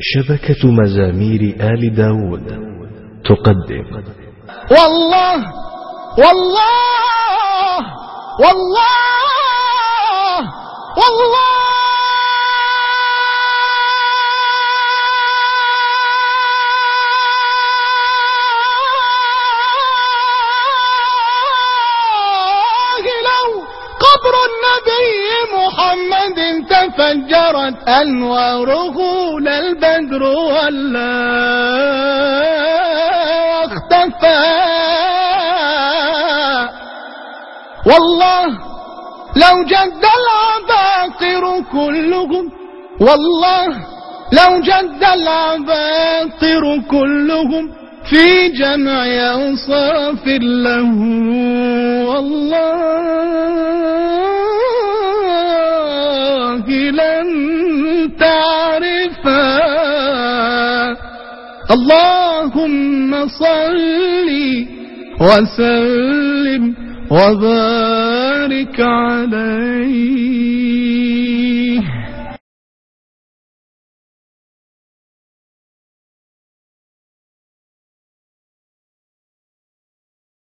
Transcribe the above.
شبكة مزامير آل داود تقدم. والله والله والله والله فجرت أنواره للبدر ولا اختفى. والله لو جد العباقر كلهم والله لو جد العباقر كلهم في جمع أنصاف له والله لن تعرف۔ اللهم صل وسلم وبارك عليه